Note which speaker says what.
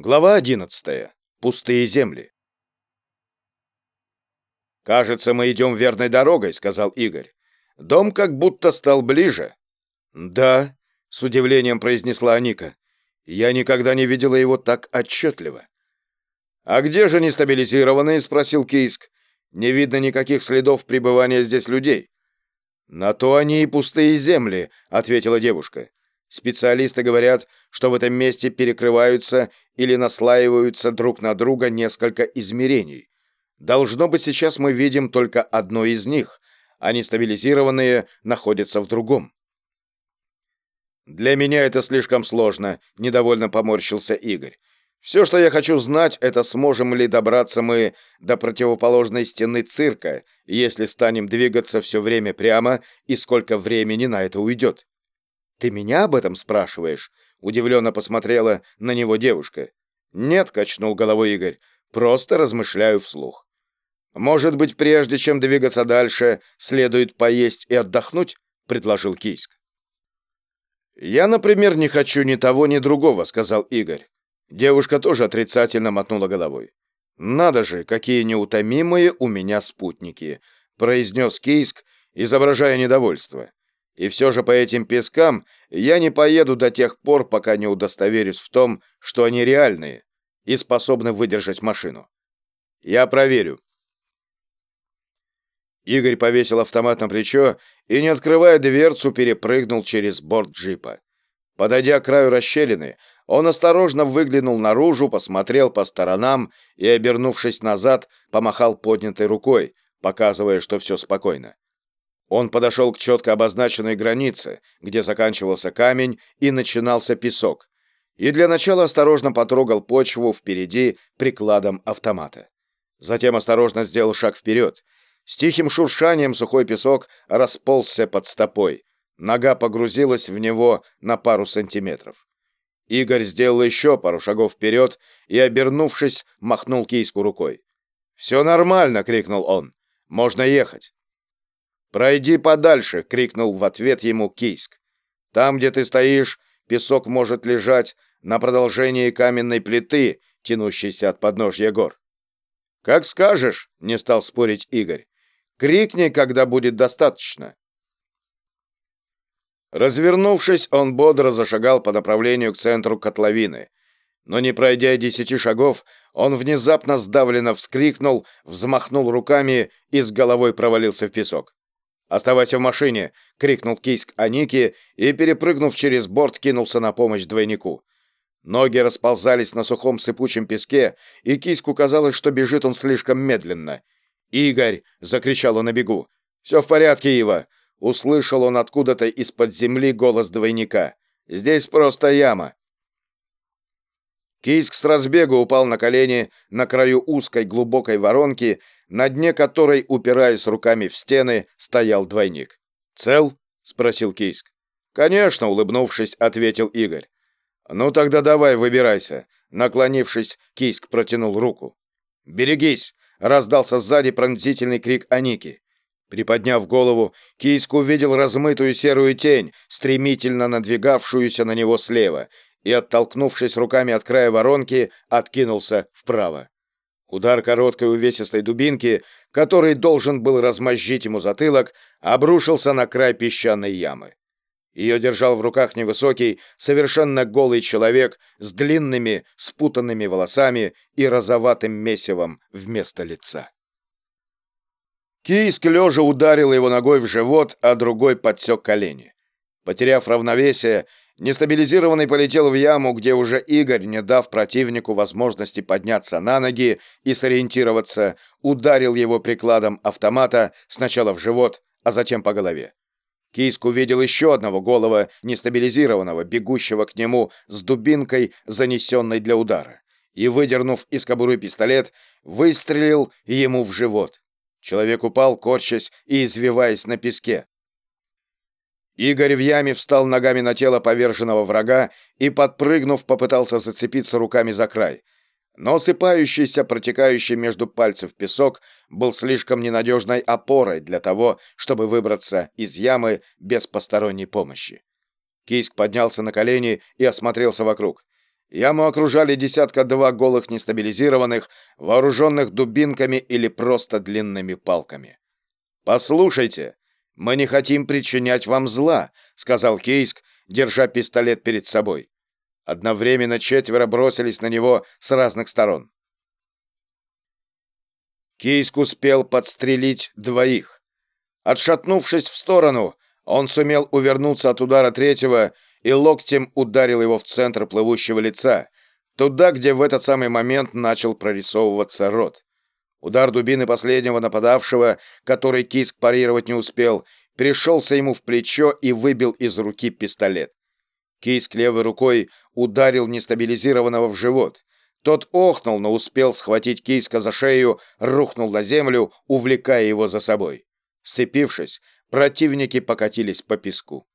Speaker 1: Глава 11. Пустые земли. «Кажется, мы идем верной дорогой», — сказал Игорь. «Дом как будто стал ближе». «Да», — с удивлением произнесла Аника. «Я никогда не видела его так отчетливо». «А где же нестабилизированные?» — спросил Кейск. «Не видно никаких следов пребывания здесь людей». «На то они и пустые земли», — ответила девушка. Специалисты говорят, что в этом месте перекрываются или наслаиваются друг на друга несколько измерений. Должно быть, сейчас мы видим только одно из них, а нестабилизированные находятся в другом. «Для меня это слишком сложно», — недовольно поморщился Игорь. «Все, что я хочу знать, это сможем ли добраться мы до противоположной стены цирка, если станем двигаться все время прямо, и сколько времени на это уйдет». «Ты меня об этом спрашиваешь?» — удивленно посмотрела на него девушка. «Нет», — качнул головой Игорь, — «просто размышляю вслух». «Может быть, прежде чем двигаться дальше, следует поесть и отдохнуть?» — предложил Кийск. «Я, например, не хочу ни того, ни другого», — сказал Игорь. Девушка тоже отрицательно мотнула головой. «Надо же, какие неутомимые у меня спутники», — произнес Кийск, изображая недовольство. И все же по этим пескам я не поеду до тех пор, пока не удостоверюсь в том, что они реальные и способны выдержать машину. Я проверю. Игорь повесил автомат на плечо и, не открывая дверцу, перепрыгнул через борт джипа. Подойдя к краю расщелины, он осторожно выглянул наружу, посмотрел по сторонам и, обернувшись назад, помахал поднятой рукой, показывая, что все спокойно. Он подошел к четко обозначенной границе, где заканчивался камень и начинался песок, и для начала осторожно потрогал почву впереди прикладом автомата. Затем осторожно сделал шаг вперед. С тихим шуршанием сухой песок расползся под стопой. Нога погрузилась в него на пару сантиметров. Игорь сделал еще пару шагов вперед и, обернувшись, махнул кийску рукой. «Все нормально!» — крикнул он. «Можно ехать!» «Пройди подальше!» — крикнул в ответ ему Кийск. «Там, где ты стоишь, песок может лежать на продолжении каменной плиты, тянущейся от подножья гор». «Как скажешь!» — не стал спорить Игорь. «Крикни, когда будет достаточно!» Развернувшись, он бодро зашагал по направлению к центру котловины. Но не пройдя десяти шагов, он внезапно сдавленно вскрикнул, взмахнул руками и с головой провалился в песок. «Оставайся в машине!» — крикнул Кийск Аники и, перепрыгнув через борт, кинулся на помощь двойнику. Ноги расползались на сухом сыпучем песке, и Кийску казалось, что бежит он слишком медленно. «Игорь!» — закричал он на бегу. «Все в порядке, Ива!» — услышал он откуда-то из-под земли голос двойника. «Здесь просто яма!» Кийск с разбегу упал на колени на краю узкой глубокой воронки, на дне которой, упираясь руками в стены, стоял двойник. «Цел?» — спросил Кийск. «Конечно», — улыбнувшись, ответил Игорь. «Ну тогда давай, выбирайся». Наклонившись, Кийск протянул руку. «Берегись!» — раздался сзади пронзительный крик Аники. Приподняв голову, Кийск увидел размытую серую тень, стремительно надвигавшуюся на него слева, и, оттолкнувшись руками от края воронки, откинулся вправо. Удар короткой увесистой дубинки, который должен был размозжить ему затылок, обрушился на край песчаной ямы. Ее держал в руках невысокий, совершенно голый человек с длинными, спутанными волосами и розоватым месивом вместо лица. Кийск лежа ударил его ногой в живот, а другой подсек колени. Потеряв равновесие, Нестабилизированный полетел в яму, где уже Игорь, не дав противнику возможности подняться на ноги и сориентироваться, ударил его прикладом автомата сначала в живот, а затем по голове. Кийск увидел еще одного голого, нестабилизированного, бегущего к нему с дубинкой, занесенной для удара, и, выдернув из кобуры пистолет, выстрелил ему в живот. Человек упал, корчась и извиваясь на песке. Игорь в яме встал ногами на тело поверженного врага и, подпрыгнув, попытался зацепиться руками за край. Но осыпающийся, протекающий между пальцев песок был слишком ненадежной опорой для того, чтобы выбраться из ямы без посторонней помощи. Кийск поднялся на колени и осмотрелся вокруг. Яму окружали десятка-два голых нестабилизированных, вооруженных дубинками или просто длинными палками. «Послушайте, мы не хотим причинять вам зла», — сказал Кейск, держа пистолет перед собой. Одновременно четверо бросились на него с разных сторон. Кейск успел подстрелить двоих. Отшатнувшись в сторону, он сумел увернуться от удара третьего и локтем ударил его в центр плывущего лица, туда, где в этот самый момент начал прорисовываться рот. Удар дубины последнего нападавшего, который Киск парировать не успел, пришелся ему в плечо и выбил из руки пистолет. Киск левой рукой ударил нестабилизированного в живот. Тот охнул, но успел схватить Кийска за шею, рухнул на землю, увлекая его за собой. Сцепившись, противники покатились по песку.